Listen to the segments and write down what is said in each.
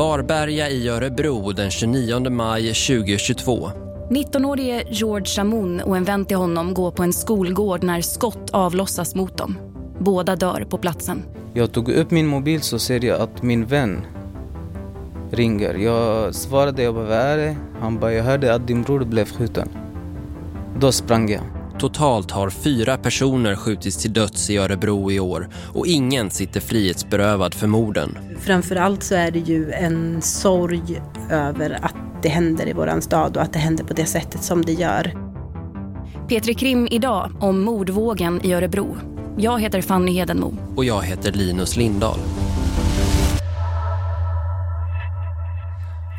Varberga i Örebro den 29 maj 2022. 19-årige George Shamoun och en vän till honom går på en skolgård när skott avlossas mot dem. Båda dör på platsen. Jag tog upp min mobil så ser jag att min vän ringer. Jag svarade, jag bara, vad är det? Han bara, jag hörde att din bror blev skjuten. Då sprang jag. Totalt har fyra personer skjutits till döds i Örebro i år och ingen sitter frihetsberövad för morden. Framförallt så är det ju en sorg över att det händer i våran stad och att det händer på det sättet som det gör. Petri Krim idag om mordvågen i Örebro. Jag heter Fanny Hedenmo. Och jag heter Linus Lindahl.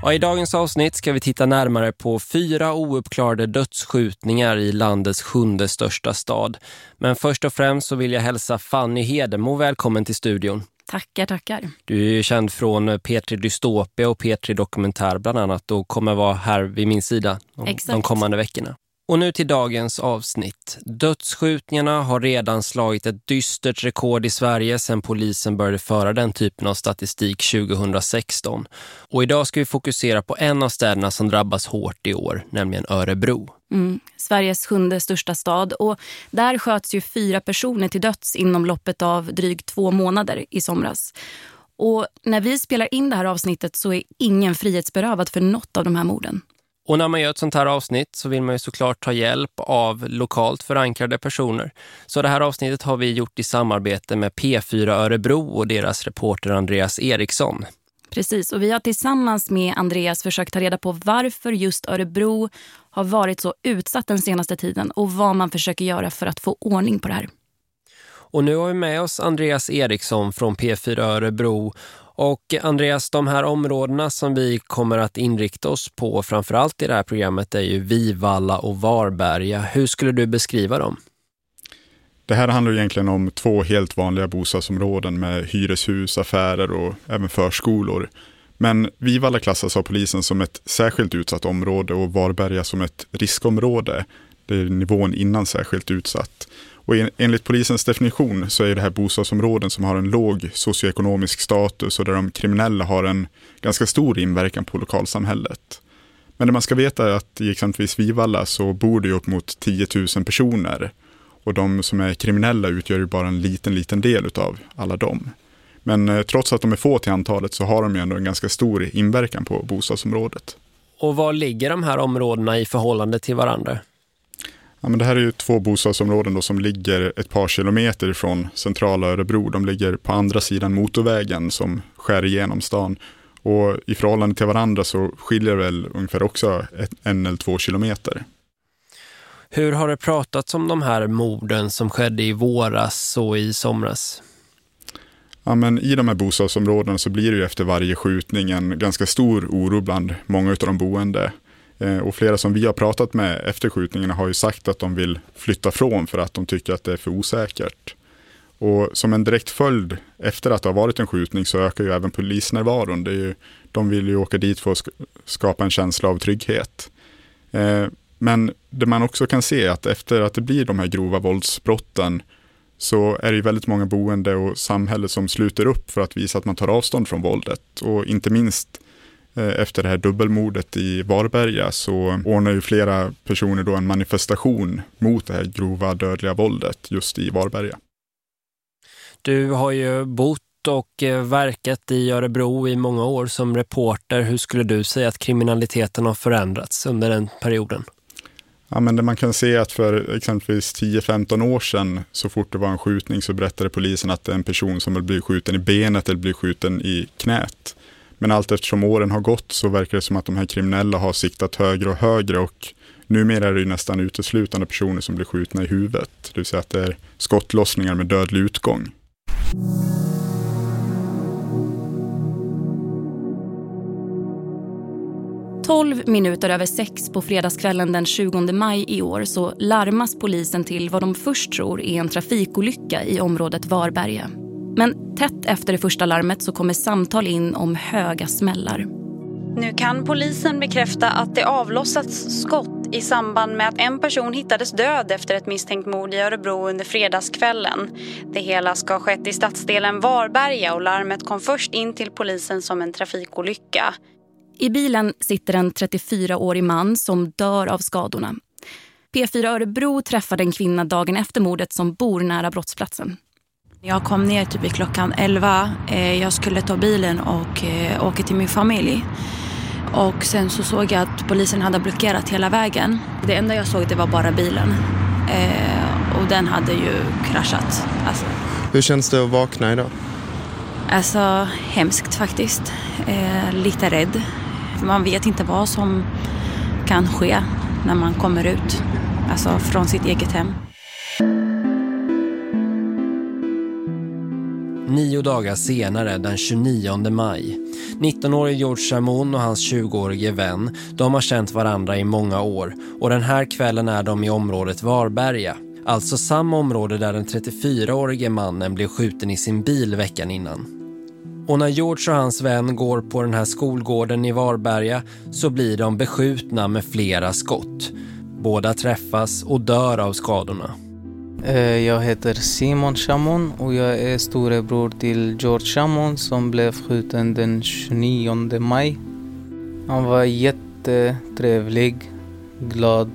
Ja, I dagens avsnitt ska vi titta närmare på fyra ouppklarade dödsskjutningar i landets sjunde största stad. Men först och främst så vill jag hälsa Fanny Hedemo välkommen till studion. Tackar, tackar. Du är ju känd från P3 Dystopia och P3 Dokumentär bland annat och kommer vara här vid min sida de, de kommande veckorna. Och nu till dagens avsnitt. Dödsskjutningarna har redan slagit ett dystert rekord i Sverige sedan polisen började föra den typen av statistik 2016. Och idag ska vi fokusera på en av städerna som drabbas hårt i år, nämligen Örebro. Mm, Sveriges sjunde största stad. Och där sköts ju fyra personer till döds inom loppet av drygt två månader i somras. Och när vi spelar in det här avsnittet så är ingen frihetsberövad för något av de här morden. Och när man gör ett sånt här avsnitt så vill man ju såklart ta hjälp av lokalt förankrade personer. Så det här avsnittet har vi gjort i samarbete med P4 Örebro och deras reporter Andreas Eriksson. Precis, och vi har tillsammans med Andreas försökt ta reda på varför just Örebro har varit så utsatt den senaste tiden och vad man försöker göra för att få ordning på det här. Och nu har vi med oss Andreas Eriksson från P4 Örebro och Andreas, de här områdena som vi kommer att inrikta oss på framförallt i det här programmet är ju Vivalla och Varberga. Hur skulle du beskriva dem? Det här handlar egentligen om två helt vanliga bostadsområden med hyreshus, affärer och även förskolor. Men Vivalla klassas av polisen som ett särskilt utsatt område och Varberga som ett riskområde. Det är nivån innan särskilt utsatt. Och enligt polisens definition så är det här bostadsområden som har en låg socioekonomisk status och där de kriminella har en ganska stor inverkan på lokalsamhället. Men det man ska veta är att i exempelvis Vivalla så bor det upp mot 10 000 personer. Och de som är kriminella utgör ju bara en liten, liten del av alla dem. Men eh, trots att de är få till antalet så har de ju ändå en ganska stor inverkan på bostadsområdet. Och var ligger de här områdena i förhållande till varandra? Ja, men det här är ju två bostadsområden då som ligger ett par kilometer ifrån centrala Örebro. De ligger på andra sidan motorvägen som skär igenom stan. Och i förhållande till varandra så skiljer det väl ungefär också ett, en eller två kilometer. Hur har det pratats om de här morden som skedde i våras och i somras? Ja, men I de här bostadsområdena så blir det ju efter varje skjutning en ganska stor oro bland många av de boende. Eh, och flera som vi har pratat med efter skjutningarna har ju sagt att de vill flytta från för att de tycker att det är för osäkert. Och som en direkt följd efter att det har varit en skjutning så ökar ju även polisnärvaron. Det är ju, de vill ju åka dit för att skapa en känsla av trygghet. Eh, men det man också kan se är att efter att det blir de här grova våldsbrotten så är det ju väldigt många boende och samhälle som sluter upp för att visa att man tar avstånd från våldet. Och inte minst efter det här dubbelmordet i Varberga så ordnar ju flera personer då en manifestation mot det här grova dödliga våldet just i Varberga. Du har ju bott och eh, verkat i Örebro i många år som reporter. Hur skulle du säga att kriminaliteten har förändrats under den perioden? Ja, men det man kan se att för exempelvis 10-15 år sedan så fort det var en skjutning så berättade polisen att det är en person som vill bli skjuten i benet eller bli skjuten i knät. Men allt eftersom åren har gått så verkar det som att de här kriminella har siktat högre och högre och numera är det ju nästan uteslutande personer som blir skjutna i huvudet. Det vill säga att det är skottlossningar med dödlig utgång. Tolv minuter över sex på fredagskvällen den 20 maj i år så larmas polisen till vad de först tror är en trafikolycka i området Varberga. Men tätt efter det första larmet så kommer samtal in om höga smällar. Nu kan polisen bekräfta att det avlossats skott i samband med att en person hittades död efter ett misstänkt mord i Örebro under fredagskvällen. Det hela ska ha skett i stadsdelen Varberga och larmet kom först in till polisen som en trafikolycka. I bilen sitter en 34-årig man som dör av skadorna. P4 Örebro träffade en kvinna dagen efter mordet som bor nära brottsplatsen. Jag kom ner typ vid klockan 11. Eh, jag skulle ta bilen och eh, åka till min familj. Och sen så såg jag att polisen hade blockerat hela vägen. Det enda jag såg det var bara bilen. Eh, och den hade ju kraschat. Alltså. Hur känns det att vakna idag? Alltså hemskt faktiskt. lite rädd. Man vet inte vad som kan ske när man kommer ut. Alltså från sitt eget hem. Nio dagar senare, den 29 maj. 19-årige George Chamon och hans 20-årige vän, de har känt varandra i många år. Och den här kvällen är de i området Varberga. Alltså samma område där den 34-årige mannen blev skjuten i sin bil veckan innan. Och när George och hans vän går på den här skolgården i Varberga så blir de beskjutna med flera skott. Båda träffas och dör av skadorna. Eh, jag heter Simon Shamon och jag är storebror till George Shamon som blev skjuten den 29 maj. Han var jättetrevlig, glad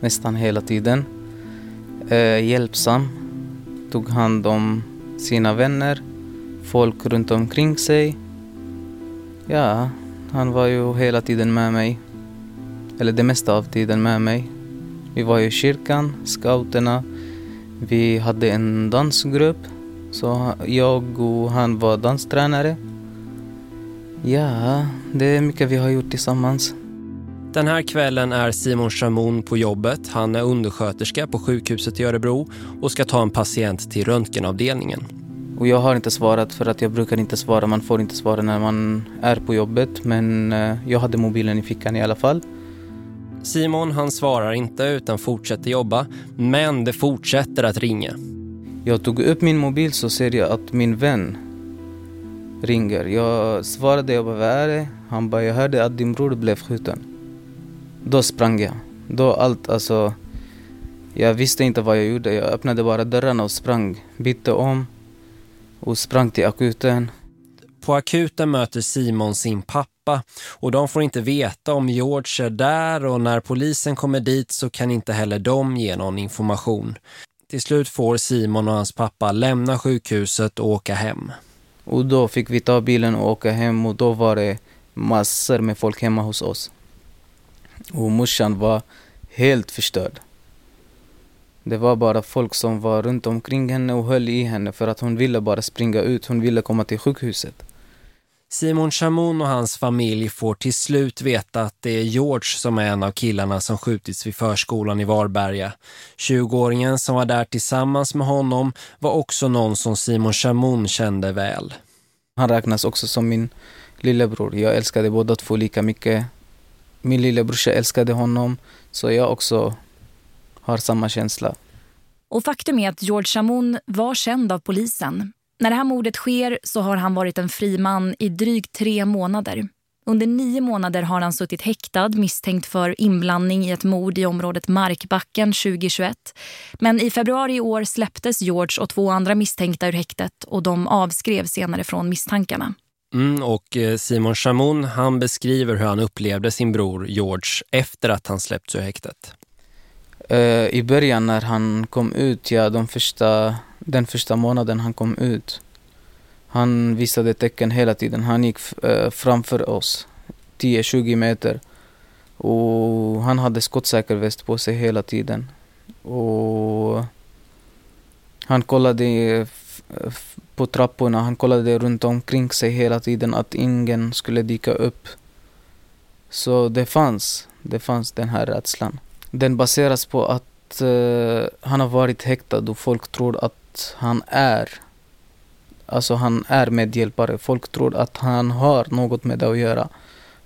nästan hela tiden. Eh, hjälpsam, tog hand om sina vänner, folk runt omkring sig. Ja, han var ju hela tiden med mig. Eller det mesta av tiden med mig. Vi var i kyrkan, scouterna, vi hade en dansgrupp, så jag och han var danstränare. Ja, det är mycket vi har gjort tillsammans. Den här kvällen är Simon Chamon på jobbet. Han är undersköterska på sjukhuset i Örebro och ska ta en patient till röntgenavdelningen. Och jag har inte svarat för att jag brukar inte svara. Man får inte svara när man är på jobbet. Men eh, jag hade mobilen i fickan i alla fall. Simon han svarar inte utan fortsätter jobba, men det fortsätter att ringa. Jag tog upp min mobil så ser jag att min vän ringer. Jag svarade, jag bara, vad är det? Han bara, jag hörde att din bror blev skjuten. Då sprang jag. Då allt, alltså, jag visste inte vad jag gjorde. Jag öppnade bara dörrarna och sprang, bytte om och sprang till akuten. På akuten möter Simon sin pappa och de får inte veta om George är där och när polisen kommer dit så kan inte heller de ge någon information. Till slut får Simon och hans pappa lämna sjukhuset och åka hem. Och då fick vi ta bilen och åka hem och då var det massor med folk hemma hos oss. Och morsan var helt förstörd. Det var bara folk som var runt omkring henne och höll i henne för att hon ville bara springa ut. Hon ville komma till sjukhuset. Simon Chamon och hans familj får till slut veta att det är George som är en av killarna som skjutits vid förskolan i Varberga. 20-åringen som var där tillsammans med honom var också någon som Simon Chamon kände väl. Han räknas också som min lillebror. Jag älskade båda två lika mycket. Min lillebrorsa älskade honom så jag också har samma känsla. Och faktum är att George Chamon var känd av polisen. När det här mordet sker så har han varit en fri man i drygt tre månader. Under nio månader har han suttit häktad misstänkt för inblandning i ett mord i området Markbacken 2021. Men i februari i år släpptes George och två andra misstänkta ur häktet och de avskrev senare från misstankarna. Mm, och eh, Simon Chamon han beskriver hur han upplevde sin bror George efter att han släppts ur häktet. Uh, I början när han kom ut, ja de första den första månaden han kom ut. Han visade tecken hela tiden. Han gick eh, framför oss 10-20 meter. Och han hade skottsäker väst på sig hela tiden. Och han kollade på trapporna, han kollade runt omkring sig hela tiden att ingen skulle dyka upp. Så det fanns, det fanns den här rädslan. Den baseras på att uh, han har varit häktad och folk tror att han är Alltså han är medhjälpare. Folk tror att han har något med det att göra.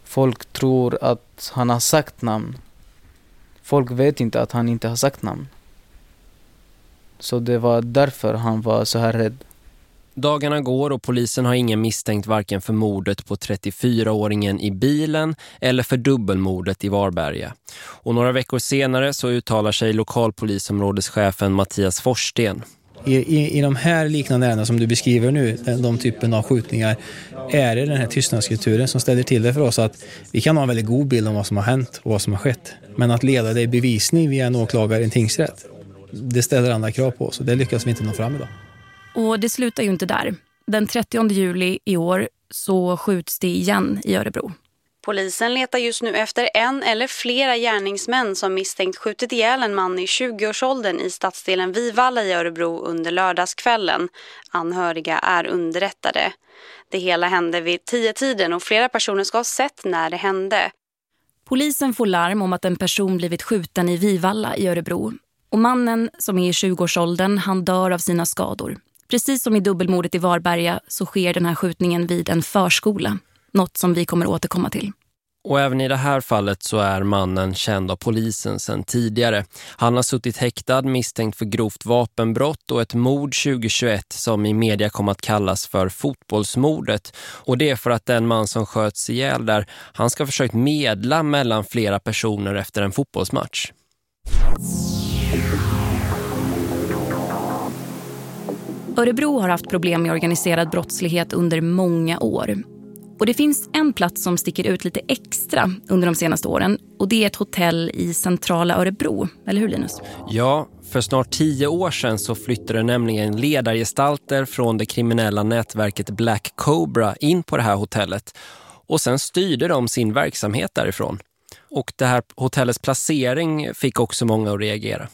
Folk tror att han har sagt namn. Folk vet inte att han inte har sagt namn. Så det var därför han var så här rädd. Dagarna går och polisen har ingen misstänkt varken för mordet på 34-åringen i bilen eller för dubbelmordet i Varberga. Och några veckor senare så uttalar sig lokalpolisområdeschefen Mattias Forsten. I, i, I de här liknande ärendena som du beskriver nu, de typen av skjutningar, är det den här tystnadskulturen som ställer till det för oss att vi kan ha en väldigt god bild om vad som har hänt och vad som har skett. Men att leda det i bevisning via en åklagare i en tingsrätt, det ställer andra krav på oss och det lyckas vi inte nå fram idag. Och det slutar ju inte där. Den 30 juli i år så skjuts det igen i Örebro. Polisen letar just nu efter en eller flera gärningsmän som misstänkt skjutit ihjäl en man i 20-årsåldern i stadsdelen Vivalla i Örebro under lördagskvällen. Anhöriga är underrättade. Det hela hände vid tio tiden och flera personer ska ha sett när det hände. Polisen får larm om att en person blivit skjuten i Vivalla i Örebro. Och mannen som är i 20-årsåldern han dör av sina skador. Precis som i dubbelmordet i Varberga så sker den här skjutningen vid en förskola. Något som vi kommer återkomma till. Och även i det här fallet så är mannen känd av polisen sedan tidigare. Han har suttit häktad misstänkt för grovt vapenbrott och ett mord 2021 som i media kom att kallas för fotbollsmordet. Och det är för att den man som sköts ihjäl där, han ska ha försökt medla mellan flera personer efter en fotbollsmatch. Örebro har haft problem med organiserad brottslighet under många år. Och det finns en plats som sticker ut lite extra under de senaste åren. Och det är ett hotell i centrala Örebro. Eller hur Linus? Ja, för snart tio år sedan så flyttade nämligen ledargestalter från det kriminella nätverket Black Cobra in på det här hotellet. Och sen styrde de sin verksamhet därifrån. Och det här hotellets placering fick också många att reagera.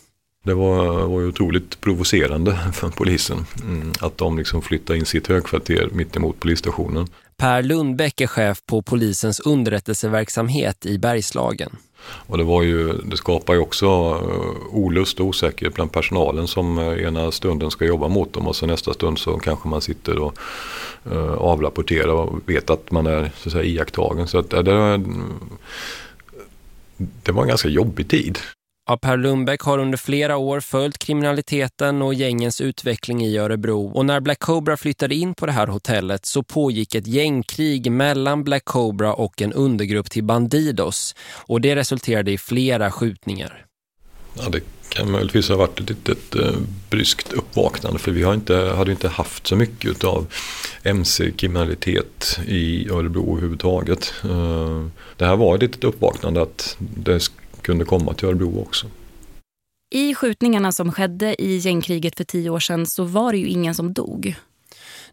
Det var, var ju otroligt provocerande för polisen mm, att de liksom flyttade in sitt högkvarter mitt emot polisstationen. Per Lundbäck är chef på polisens underrättelseverksamhet i Bergslagen. Och det, var ju, det skapar ju också eh, olust och osäkerhet bland personalen som eh, ena stunden ska jobba mot dem och så nästa stund så kanske man sitter och eh, avrapporterar och vet att man är så att säga, iakttagen. Så att, det, det var en ganska jobbig tid. Ja, per Lundbäck har under flera år följt kriminaliteten och gängens utveckling i Örebro. Och när Black Cobra flyttade in på det här hotellet så pågick ett gängkrig mellan Black Cobra och en undergrupp till Bandidos. Och det resulterade i flera skjutningar. Ja, det kan möjligtvis ha varit ett litet eh, bryskt uppvaknande för vi har inte, hade inte haft så mycket av MC-kriminalitet i Örebro överhuvudtaget. Eh, det här var ett litet uppvaknande att det kunde komma till Örebro också. I skjutningarna som skedde i gängkriget för tio år sedan så var det ju ingen som dog.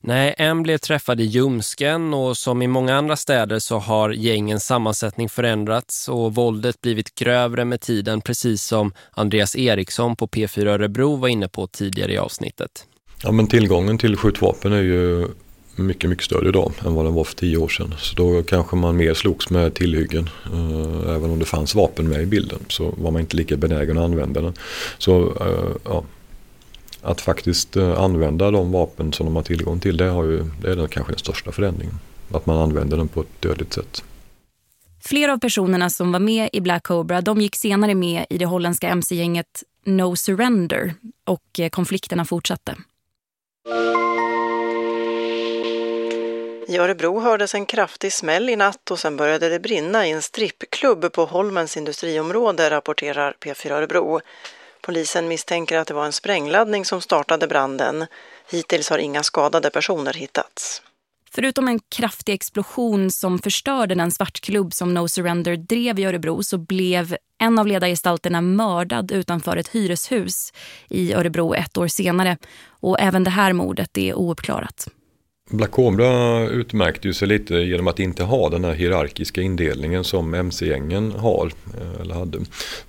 Nej, en blev träffad i Ljumsken och som i många andra städer så har gängens sammansättning förändrats och våldet blivit grövre med tiden precis som Andreas Eriksson på P4 Örebro var inne på tidigare i avsnittet. Ja men tillgången till skjutvapen är ju mycket, mycket större idag än vad den var för tio år sedan. Så då kanske man mer slogs med tillhyggen. Eh, även om det fanns vapen med i bilden så var man inte lika benägen att använda den. Så eh, ja, att faktiskt eh, använda de vapen som de har tillgång till det, har ju, det är den, kanske den största förändringen. Att man använder den på ett dödligt sätt. Flera av personerna som var med i Black Cobra de gick senare med i det holländska mc-gänget No Surrender och konflikterna fortsatte. I Örebro hördes en kraftig smäll i natt och sen började det brinna i en strippklubb på Holmens industriområde, rapporterar P4 Örebro. Polisen misstänker att det var en sprängladdning som startade branden. Hittills har inga skadade personer hittats. Förutom en kraftig explosion som förstörde den svartklubb som No Surrender drev i Örebro så blev en av ledargestalterna mördad utanför ett hyreshus i Örebro ett år senare. Och även det här mordet är ouppklarat. Black Cobra utmärkte ju sig lite genom att inte ha den här hierarkiska indelningen som MC-gängen har eh, eller hade.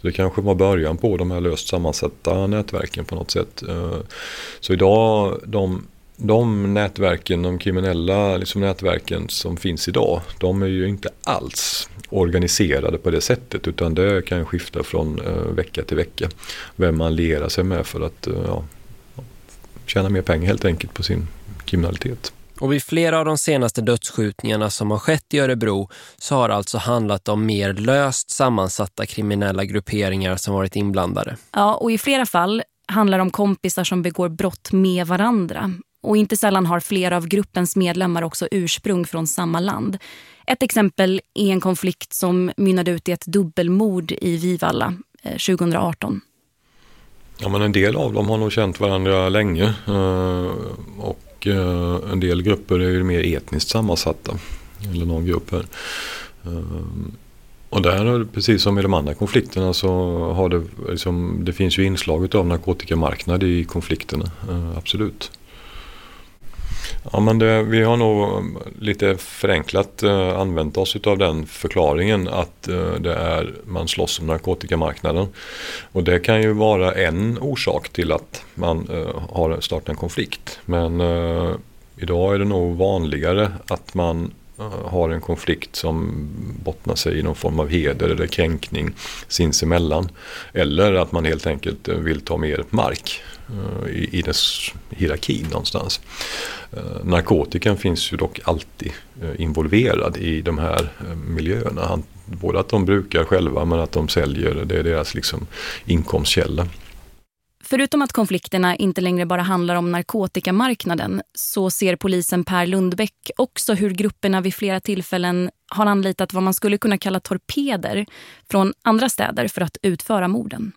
Så det kanske var början på de här löst sammansatta nätverken på något sätt. Eh, så idag, de, de nätverken, de kriminella liksom nätverken som finns idag, de är ju inte alls organiserade på det sättet utan det kan skifta från eh, vecka till vecka. Vem man lierar sig med för att ja, tjäna mer pengar helt enkelt på sin kriminalitet. Och vid flera av de senaste dödsskjutningarna som har skett i Örebro så har alltså handlat om mer löst sammansatta kriminella grupperingar som varit inblandade. Ja, och i flera fall handlar det om kompisar som begår brott med varandra. Och inte sällan har flera av gruppens medlemmar också ursprung från samma land. Ett exempel är en konflikt som mynnade ut i ett dubbelmord i Vivalla 2018. Eh, ja, men en del av dem har nog känt varandra länge eh, och eh, en del grupper är ju mer etniskt sammansatta. Eller någon grupp här. Eh, och där, precis som i de andra konflikterna, så har det, liksom, det finns ju inslag av narkotikamarknad i konflikterna. Eh, absolut. Ja, men det, vi har nog um, lite förenklat eh, använt oss av den förklaringen att eh, det är, man slåss om narkotikamarknaden. Och det kan ju vara en orsak till att man eh, har startat en konflikt. Men eh, idag är det nog vanligare att man har en konflikt som bottnar sig i någon form av heder eller kränkning sinsemellan. Eller att man helt enkelt eh, vill ta mer mark eh, i, i dess hierarki någonstans. Eh, narkotikan finns ju dock alltid involverad i de här miljöerna. Både att de brukar själva men att de säljer, det är deras liksom inkomstkälla. Förutom att konflikterna inte längre bara handlar om narkotikamarknaden så ser polisen Per Lundbäck också hur grupperna vid flera tillfällen har anlitat vad man skulle kunna kalla torpeder från andra städer för att utföra morden.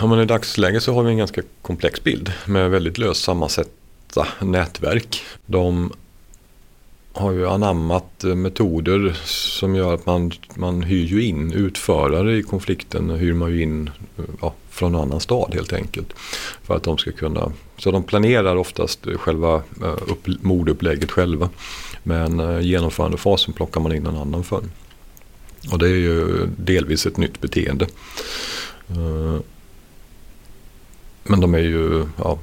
Ja, men I dagsläget så har vi en ganska komplex bild med väldigt löst sammansatta nätverk. De har ju anammat eh, metoder som gör att man, man hyr ju in utförare i konflikten. Hyr man ju in eh, ja, från en annan stad helt enkelt. För att de ska kunna, så de planerar oftast själva eh, upp, mordupplägget själva. Men genomförandefasen plockar man in en annan för. Och det är ju delvis ett nytt beteende. Men de är ju ja,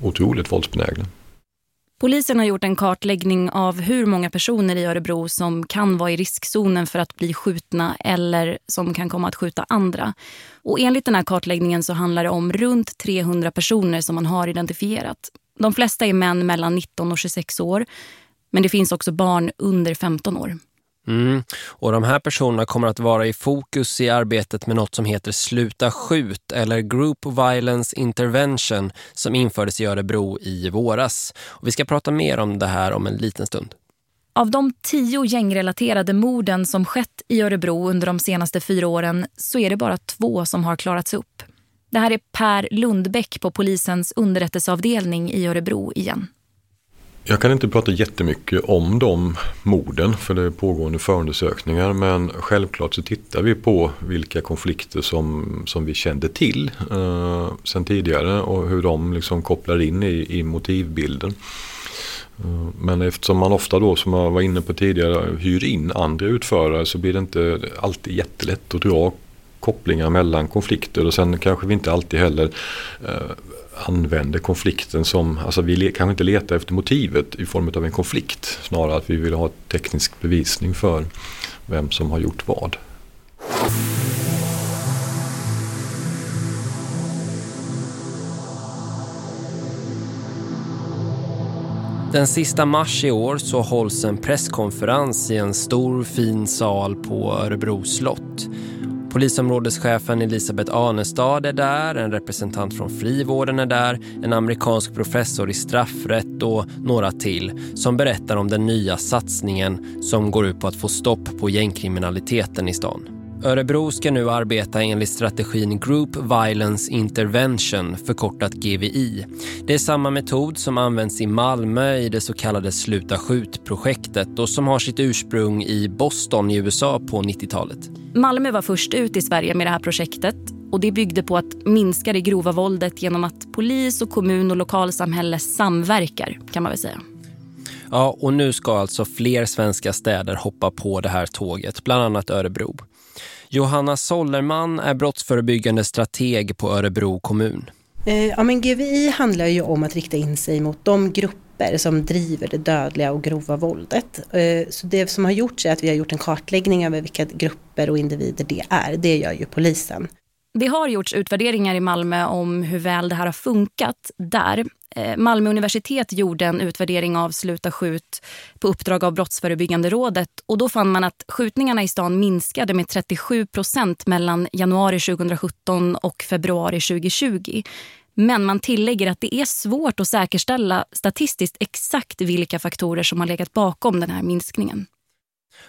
otroligt våldsbenägna. Polisen har gjort en kartläggning av hur många personer i Örebro som kan vara i riskzonen för att bli skjutna eller som kan komma att skjuta andra. Och enligt den här kartläggningen så handlar det om runt 300 personer som man har identifierat. De flesta är män mellan 19 och 26 år men det finns också barn under 15 år. Mm. Och de här personerna kommer att vara i fokus i arbetet med något som heter Sluta skjut eller Group Violence Intervention som infördes i Örebro i våras. Och vi ska prata mer om det här om en liten stund. Av de tio gängrelaterade morden som skett i Örebro under de senaste fyra åren så är det bara två som har klarats upp. Det här är Per Lundbäck på polisens underrättelseavdelning i Örebro igen. Jag kan inte prata jättemycket om de morden för det är pågående förundersökningar men självklart så tittar vi på vilka konflikter som, som vi kände till eh, sen tidigare och hur de liksom kopplar in i, i motivbilden. Eh, men eftersom man ofta då som jag var inne på tidigare hyr in andra utförare så blir det inte alltid jättelätt att dra kopplingar mellan konflikter och sen kanske vi inte alltid heller eh, använder konflikten som, alltså vi kanske inte letar efter motivet i form av en konflikt. Snarare att vi vill ha teknisk bevisning för vem som har gjort vad. Den sista mars i år så hålls en presskonferens i en stor fin sal på Örebro slott. Polisområdeschefen Elisabeth Anestad är där, en representant från frivården är där, en amerikansk professor i straffrätt och några till som berättar om den nya satsningen som går ut på att få stopp på gängkriminaliteten i stan. Örebro ska nu arbeta enligt strategin Group Violence Intervention, förkortat GVI. Det är samma metod som används i Malmö i det så kallade Sluta skjut-projektet och som har sitt ursprung i Boston i USA på 90-talet. Malmö var först ut i Sverige med det här projektet och det byggde på att minska det grova våldet genom att polis och kommun och lokalsamhälle samverkar kan man väl säga. Ja, och nu ska alltså fler svenska städer hoppa på det här tåget, bland annat Örebro. Johanna Sollerman är brottsförebyggande strateg på Örebro kommun. Eh, ja, men GVI handlar ju om att rikta in sig mot de grupper som driver det dödliga och grova våldet. Eh, så det som har gjorts är att vi har gjort en kartläggning över vilka grupper och individer det är. Det gör ju polisen. Det har gjorts utvärderingar i Malmö om hur väl det här har funkat där. Eh, Malmö universitet gjorde en utvärdering av Sluta skjut på uppdrag av Brottsförebyggande rådet och då fann man att skjutningarna i stan minskade med 37 procent mellan januari 2017 och februari 2020. Men man tillägger att det är svårt att säkerställa statistiskt exakt vilka faktorer som har legat bakom den här minskningen.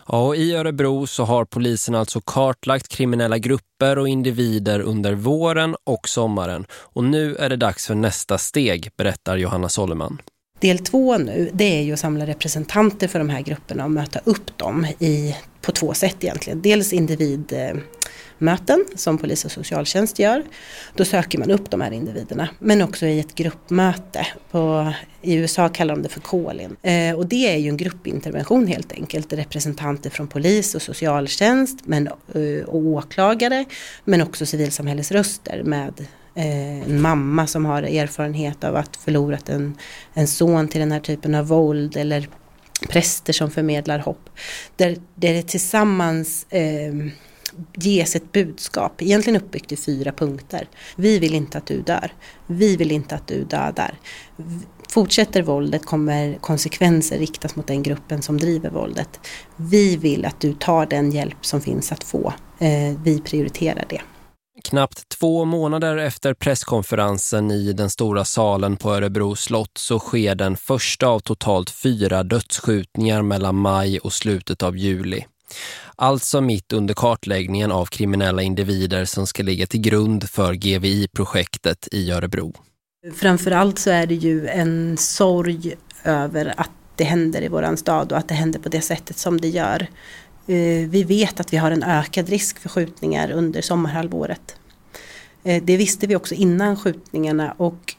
Ja, och I Örebro så har polisen alltså kartlagt kriminella grupper och individer under våren och sommaren. Och nu är det dags för nästa steg, berättar Johanna Solleman. Del två nu, det är ju att samla representanter för de här grupperna och möta upp dem i, på två sätt egentligen. Dels individ eh, möten som polis och socialtjänst gör. Då söker man upp de här individerna. Men också i ett gruppmöte. På, I USA kallar de det för Colin. Eh, och det är ju en gruppintervention helt enkelt. Representanter från polis och socialtjänst men, eh, och åklagare. Men också civilsamhällesröster med eh, en mamma som har erfarenhet av att förlorat en, en son till den här typen av våld eller präster som förmedlar hopp. Där, där det tillsammans eh, ges ett budskap, egentligen uppbyggt i fyra punkter. Vi vill inte att du dör. Vi vill inte att du dödar. Fortsätter våldet kommer konsekvenser riktas mot den gruppen som driver våldet. Vi vill att du tar den hjälp som finns att få. Eh, vi prioriterar det. Knappt två månader efter presskonferensen i den stora salen på Örebro slott så sker den första av totalt fyra dödsskjutningar mellan maj och slutet av juli. Alltså mitt under kartläggningen av kriminella individer som ska ligga till grund för GVI-projektet i Örebro. Framförallt så är det ju en sorg över att det händer i våran stad och att det händer på det sättet som det gör. Eh, vi vet att vi har en ökad risk för skjutningar under sommarhalvåret. Eh, det visste vi också innan skjutningarna och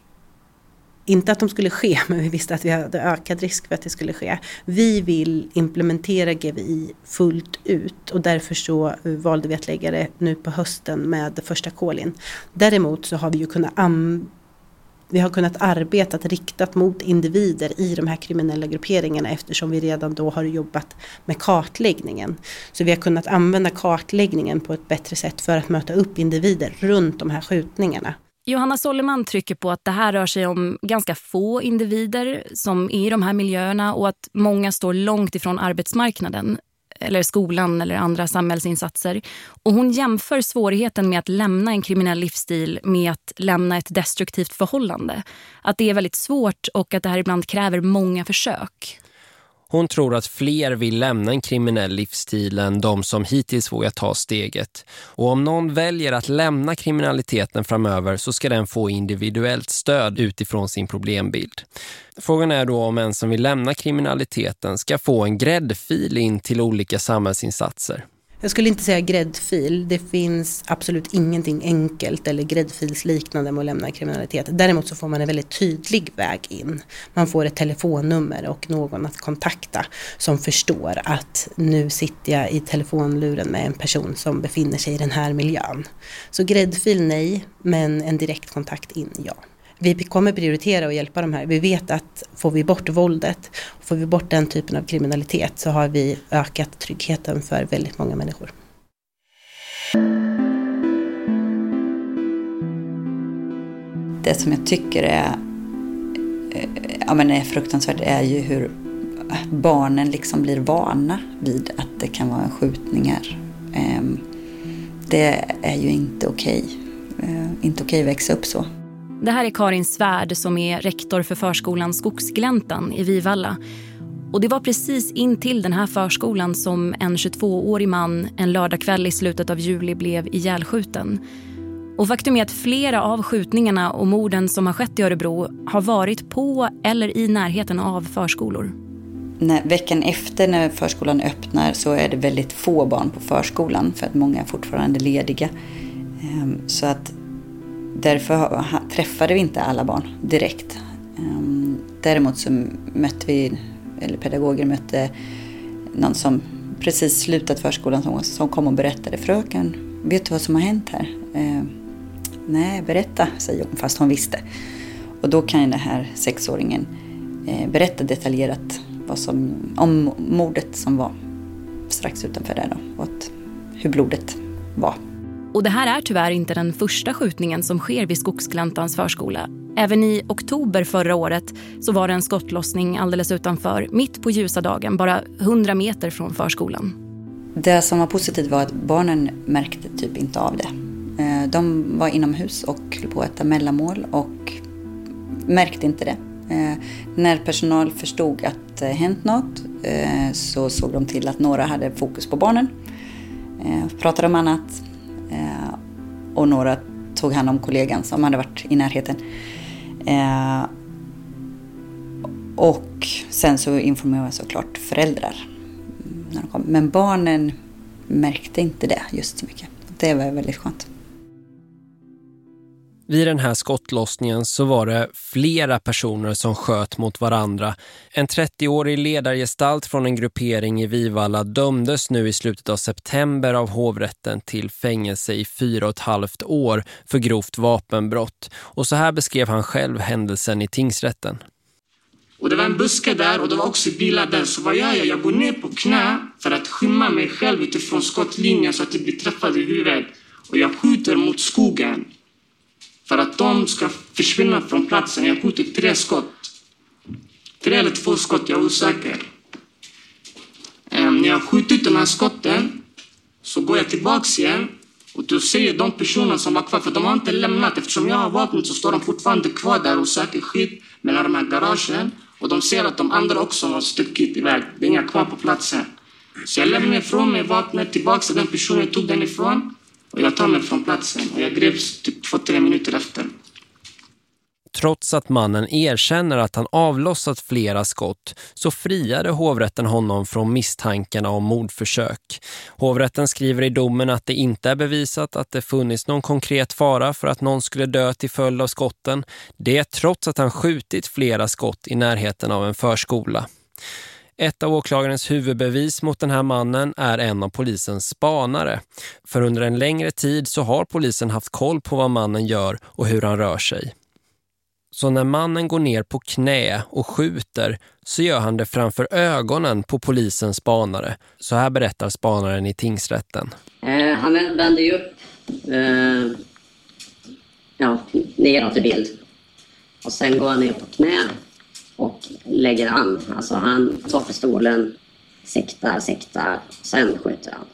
inte att de skulle ske, men vi visste att vi hade ökad risk för att det skulle ske. Vi vill implementera GVI fullt ut och därför så eh, valde vi att lägga det nu på hösten med första kolin. Däremot så har vi ju kunnat vi har kunnat arbeta riktat mot individer i de här kriminella grupperingarna eftersom vi redan då har jobbat med kartläggningen. Så vi har kunnat använda kartläggningen på ett bättre sätt för att möta upp individer runt de här skjutningarna. Johanna Solleman trycker på att det här rör sig om ganska få individer som är i de här miljöerna och att många står långt ifrån arbetsmarknaden eller skolan eller andra samhällsinsatser. Och hon jämför svårigheten med att lämna en kriminell livsstil med att lämna ett destruktivt förhållande. Att det är väldigt svårt och att det här ibland kräver många försök. Hon tror att fler vill lämna en kriminell livsstil än de som hittills vågar ta steget. Och om någon väljer att lämna kriminaliteten framöver så ska den få individuellt stöd utifrån sin problembild. Frågan är då om en som vill lämna kriminaliteten ska få en gräddfil in till olika samhällsinsatser. Jag skulle inte säga gräddfil. Det finns absolut ingenting enkelt eller gräddfilsliknande med att lämna kriminalitet. Däremot så får man en väldigt tydlig väg in. Man får ett telefonnummer och någon att kontakta som förstår att nu sitter jag i telefonluren med en person som befinner sig i den här miljön. Så gräddfil nej, men en direkt kontakt in ja vi kommer prioritera och hjälpa de här. Vi vet att får vi bort våldet, får vi bort den typen av kriminalitet så har vi ökat tryggheten för väldigt många människor. Det som jag tycker är, eh, ja, men är fruktansvärt är ju hur barnen liksom blir vana vid att det kan vara skjutningar. Ehm, det är ju inte okej. Eh, inte okej att växa upp så. Det här är Karin Svärd som är rektor för förskolan Skogsgläntan i Vivalla. Och det var precis in till den här förskolan som en 22-årig man en lördagkväll i slutet av juli blev ihjälskjuten. Och faktum är att flera av skjutningarna och morden som har skett i Örebro har varit på eller i närheten av förskolor. När, veckan efter när förskolan öppnar så är det väldigt få barn på förskolan för att många är fortfarande lediga. Ehm, så att därför träffade vi inte alla barn direkt. Ehm, däremot så mötte vi, eller pedagoger mötte någon som precis slutat förskolan som, kom och berättade. Fröken, vet du vad som har hänt här? Ehm, nej, berätta, säger hon fast hon visste. Och då kan den här sexåringen eh, berätta detaljerat vad som, om mordet som var strax utanför där då, och att, hur blodet var. Och det här är tyvärr inte den första skjutningen som sker vid Skogsgläntans förskola. Även i oktober förra året så var det en skottlossning alldeles utanför, mitt på ljusa dagen, bara 100 meter från förskolan. Det som var positivt var att barnen märkte typ inte av det. Eh, de var inomhus och höll på att äta mellanmål och märkte inte det. Eh, när personal förstod att det hänt något eh, så såg de till att några hade fokus på barnen, pratade om annat och några tog hand om kollegan som hade varit i närheten. Eh, och sen så informerade jag såklart föräldrar. När de kom. Men barnen märkte inte det just så mycket. Det var väldigt skönt. Vid den här skottlossningen så var det flera personer som sköt mot varandra. En 30-årig ledargestalt från en gruppering i Vivalla dömdes nu i slutet av september av hovrätten till fängelse i fyra och ett halvt år för grovt vapenbrott. Och så här beskrev han själv händelsen i tingsrätten. Och det var en buske där och det var också bilar där. Så vad gör jag? Jag går ner på knä för att skymma mig själv utifrån skottlinjen så att jag blir träffad i huvudet. Och jag skjuter mot skogen. För att de ska försvinna från platsen. Jag skjuter tre skott. Tre eller två skott, jag är osäker. Ehm, när jag har skjutit de här skotten så går jag tillbaks igen och då ser de personer som var kvar, för de har inte lämnat. Eftersom jag har vapnet så står de fortfarande kvar där och söker skydd mellan de här garagen. Och de ser att de andra också har stuckit iväg. Det är inga kvar på platsen. Så jag lämnar ifrån mig vapnet tillbaka till den personen jag tog den ifrån. Och jag tar mig från platsen. Och jag greps typ två, tre minuter efter. Trots att mannen erkänner att han avlossat flera skott så friade hovrätten honom från misstankarna om mordförsök. Hovrätten skriver i domen att det inte är bevisat att det funnits någon konkret fara för att någon skulle dö till följd av skotten. Det trots att han skjutit flera skott i närheten av en förskola. Ett av åklagarens huvudbevis mot den här mannen är en av polisens spanare. För under en längre tid så har polisen haft koll på vad mannen gör och hur han rör sig. Så när mannen går ner på knä och skjuter så gör han det framför ögonen på polisens spanare. Så här berättar spanaren i tingsrätten. Eh, han vänder ju upp eh, ja, neråt i bild. Och sen går han ner på knä och lägger an. Alltså han tar pistolen, siktar, siktar, sen skjuter han.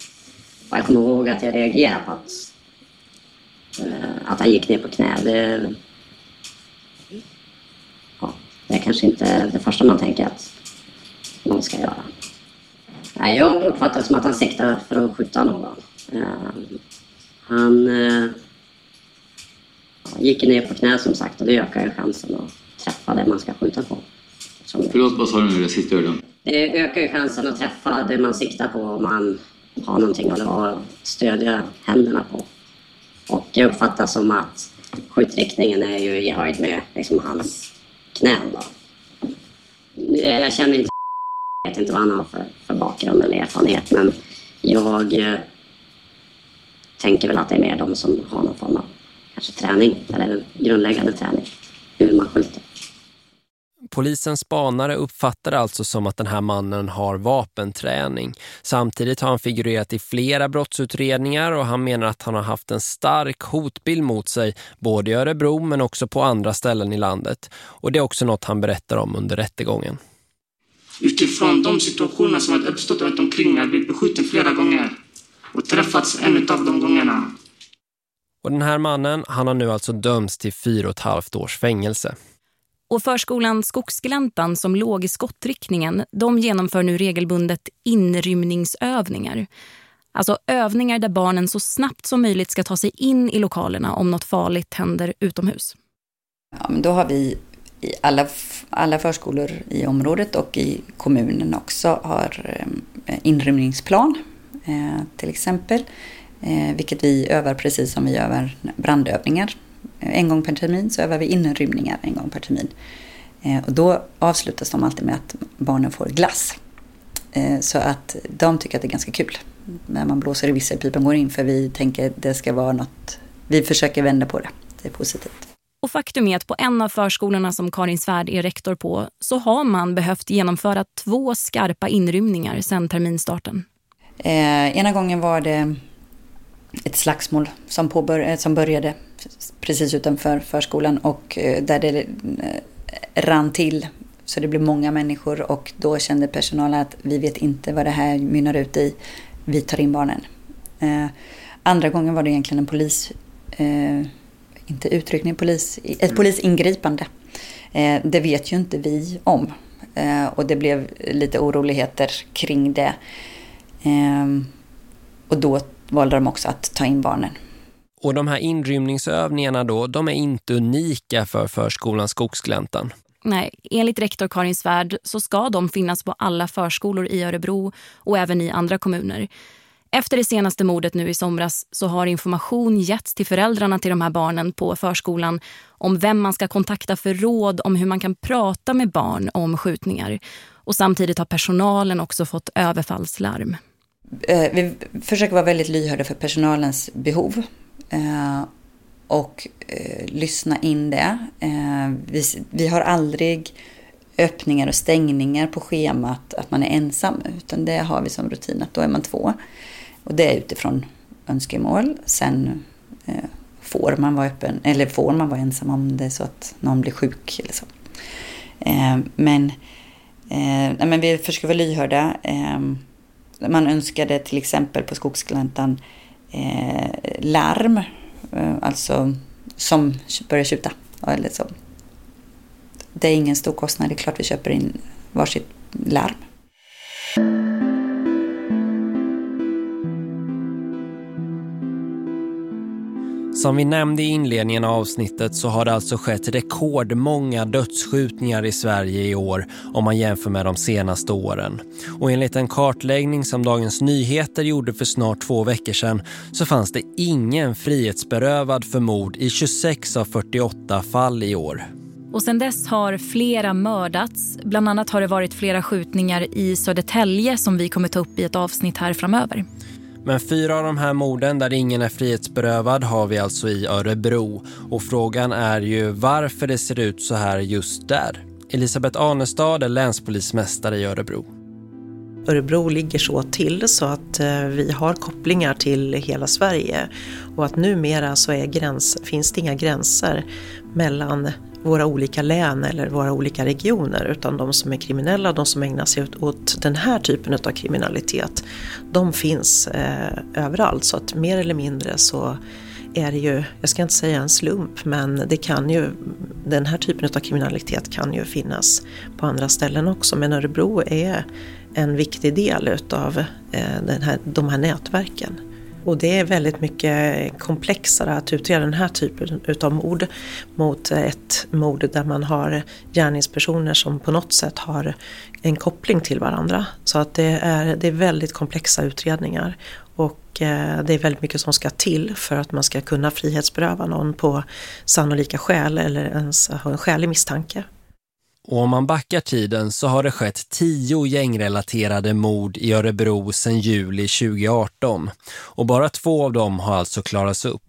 Och jag kommer ihåg att jag reagerade på att, eh, att han gick ner på knä. Det, det är kanske inte det första man tänker att någon ska göra. Nej, jag uppfattar det som att han siktar för att skjuta någon. Eh, han eh, gick ner på knä som sagt och det ökar ju chansen Och, träffa det man ska skjuta på. Som Förlåt, vad sa du nu det sista hörde? Det ökar ju chansen att träffa det man siktar på om man har någonting att stödja händerna på. Och jag uppfattar som att skjutriktningen är ju i höjd med liksom hans knän. Då. Jag känner inte jag vet inte vad han har för, för bakgrund eller erfarenhet men jag eh, tänker väl att det är mer de som har någon form av kanske träning eller grundläggande träning hur man skjuter. Polisens spanare uppfattar alltså som att den här mannen har vapenträning. Samtidigt har han figurerat i flera brottsutredningar och han menar att han har haft en stark hotbild mot sig både i Örebro men också på andra ställen i landet. Och det är också något han berättar om under rättegången. Utifrån de situationer som har uppstått runt omkring har blivit beskjuten flera gånger och träffats en av de gångerna. Och den här mannen, han har nu alltså dömts till fyra och ett halvt års fängelse. Och förskolan Skogsgläntan som låg i skottriktningen, de genomför nu regelbundet inrymningsövningar. Alltså övningar där barnen så snabbt som möjligt ska ta sig in i lokalerna om något farligt händer utomhus. Ja, men då har vi i alla, alla förskolor i området och i kommunen också har eh, inrymningsplan eh, till exempel. Eh, vilket vi övar precis som vi övar brandövningar en gång per termin så övar vi inrymningar en gång per termin. Eh, och då avslutas de alltid med att barnen får glass. Eh, så att de tycker att det är ganska kul när man blåser i visselpipan går in för vi tänker det ska vara något, vi försöker vända på det, det är positivt. Och faktum är att på en av förskolorna som Karin Svärd är rektor på så har man behövt genomföra två skarpa inrymningar sedan terminstarten. Eh, ena gången var det ett slagsmål som, påbör- som började precis utanför förskolan och eh, där det eh, rann till. Så det blev många människor och då kände personalen att vi vet inte vad det här mynnar ut i. Vi tar in barnen. Eh, andra gången var det egentligen en polis inte utryckning, polis, ett mm. polisingripande. Det vet ju inte vi om. Och det blev lite oroligheter kring det. Och då valde de också att ta in barnen. Och de här inrymningsövningarna då, de är inte unika för förskolan Skogsgläntan. Nej, enligt rektor Karin Svärd så ska de finnas på alla förskolor i Örebro och även i andra kommuner. Efter det senaste mordet nu i somras så har information getts till föräldrarna till de här barnen på förskolan om vem man ska kontakta för råd om hur man kan prata med barn om skjutningar. Och samtidigt har personalen också fått överfallslarm. Eh, vi försöker vara väldigt lyhörda för personalens behov eh, och eh, lyssna in det. Eh, vi har aldrig öppningar och stängningar på schemat att man är ensam utan det har vi som rutin att då är man två. Och det är utifrån önskemål. Sen eh, får man vara öppen, eller får man vara ensam om det är så att någon blir sjuk eller så. Eh, men, eh, men vi försöker vara lyhörda. Eh, man önskade till exempel på Skogsgläntan eh, larm, eh, alltså som börjar tjuta. Eller så. Det är ingen stor kostnad, det är klart vi köper in varsitt larm. Som vi nämnde i inledningen av avsnittet så har det alltså skett rekordmånga dödsskjutningar i Sverige i år om man jämför med de senaste åren. Och enligt en kartläggning som Dagens Nyheter gjorde för snart två veckor sedan så fanns det ingen frihetsberövad för mord i 26 av 48 fall i år. Och sen dess har flera mördats. Bland annat har det varit flera skjutningar i Södertälje som vi kommer ta upp i ett avsnitt här framöver. Men fyra av de här morden där ingen är frihetsberövad har vi alltså i Örebro. Och frågan är ju varför det ser ut så här just där. Elisabeth Anestad är länspolismästare i Örebro. Örebro ligger så till så att eh, vi har kopplingar till hela Sverige och att numera så är gräns, finns det inga gränser mellan våra olika län eller våra olika regioner utan de som är kriminella, de som ägnar sig åt den här typen av kriminalitet, de finns eh, överallt. Så att mer eller mindre så är det ju, jag ska inte säga en slump, men det kan ju, den här typen av kriminalitet kan ju finnas på andra ställen också. Men Örebro är en viktig del utav eh, den här, de här nätverken. Och det är väldigt mycket komplexare att utreda den här typen utav mord mot ett mord där man har gärningspersoner som på något sätt har en koppling till varandra. Så att det är, det är väldigt komplexa utredningar och eh, det är väldigt mycket som ska till för att man ska kunna frihetsberöva någon på sannolika skäl eller ens ha en skälig misstanke. Och om man backar tiden så har det skett tio gängrelaterade mord i Örebro sedan juli 2018. Och bara två av dem har alltså klarats upp.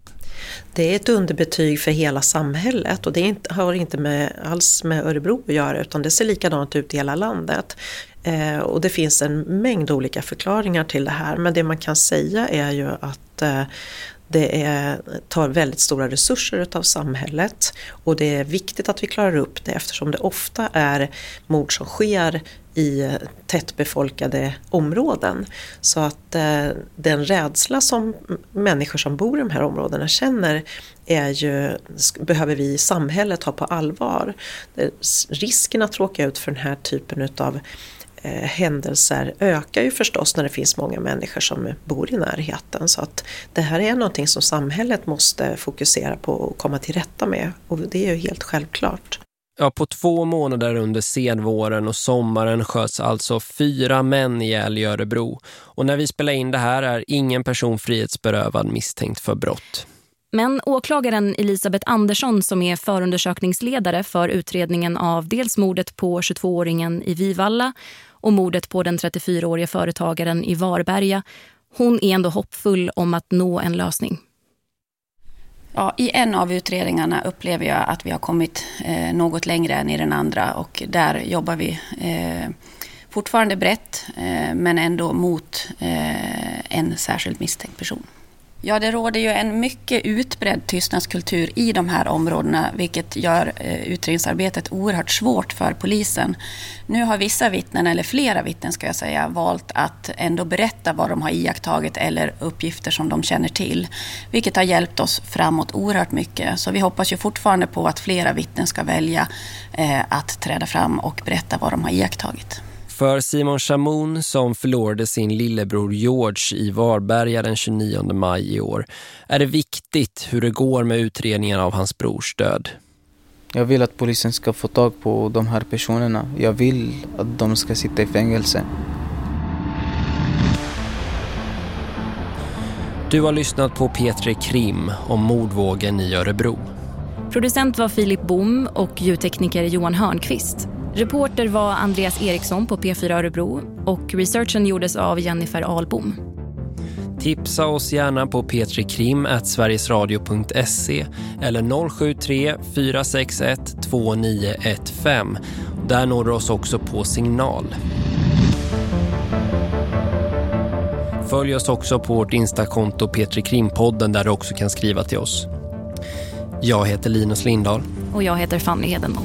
Det är ett underbetyg för hela samhället och det har inte med, alls med Örebro att göra utan det ser likadant ut i hela landet. Eh, och det finns en mängd olika förklaringar till det här men det man kan säga är ju att eh, det är, tar väldigt stora resurser av samhället och det är viktigt att vi klarar upp det eftersom det ofta är mord som sker i tättbefolkade områden. Så att eh, den rädsla som människor som bor i de här områdena känner är ju, behöver vi i samhället ha på allvar. Risken att råka ut för den här typen utav eh, händelser ökar ju förstås när det finns många människor som bor i närheten. Så att det här är någonting som samhället måste fokusera på och komma till rätta med. Och det är ju helt självklart. Ja, på två månader under senvåren och sommaren sköts alltså fyra män ihjäl i Örebro. Och när vi spelar in det här är ingen person frihetsberövad misstänkt för brott. Men åklagaren Elisabeth Andersson som är förundersökningsledare för utredningen av dels mordet på 22-åringen i Vivalla och mordet på den 34-årige företagaren i Varberga, hon är ändå hoppfull om att nå en lösning. Ja, I en av utredningarna upplever jag att vi har kommit eh, något längre än i den andra och där jobbar vi eh, fortfarande brett eh, men ändå mot eh, en särskilt misstänkt person. Ja, det råder ju en mycket utbredd tystnadskultur i de här områdena vilket gör eh, utredningsarbetet oerhört svårt för polisen. Nu har vissa vittnen, eller flera vittnen ska jag säga, valt att ändå berätta vad de har iakttagit eller uppgifter som de känner till. Vilket har hjälpt oss framåt oerhört mycket. Så vi hoppas ju fortfarande på att flera vittnen ska välja eh, att träda fram och berätta vad de har iakttagit. För Simon Chamoun som förlorade sin lillebror George i Varberga den 29 maj i år är det viktigt hur det går med utredningen av hans brors död. Jag vill att polisen ska få tag på de här personerna. Jag vill att de ska sitta i fängelse. Du har lyssnat på Petri Krim om mordvågen i Örebro. Producent var Filip Bom och ljudtekniker Johan Hörnqvist. Reporter var Andreas Eriksson på P4 Örebro och researchen gjordes av Jennifer Albom. Tipsa oss gärna på petrikrim.sverigesradio.se eller 073 461 2915. Där når du oss också på signal. Följ oss också på vårt Instakonto Petri Krimpodden där du också kan skriva till oss. Jag heter Linus Lindahl. Och jag heter Fanny Hedendahl.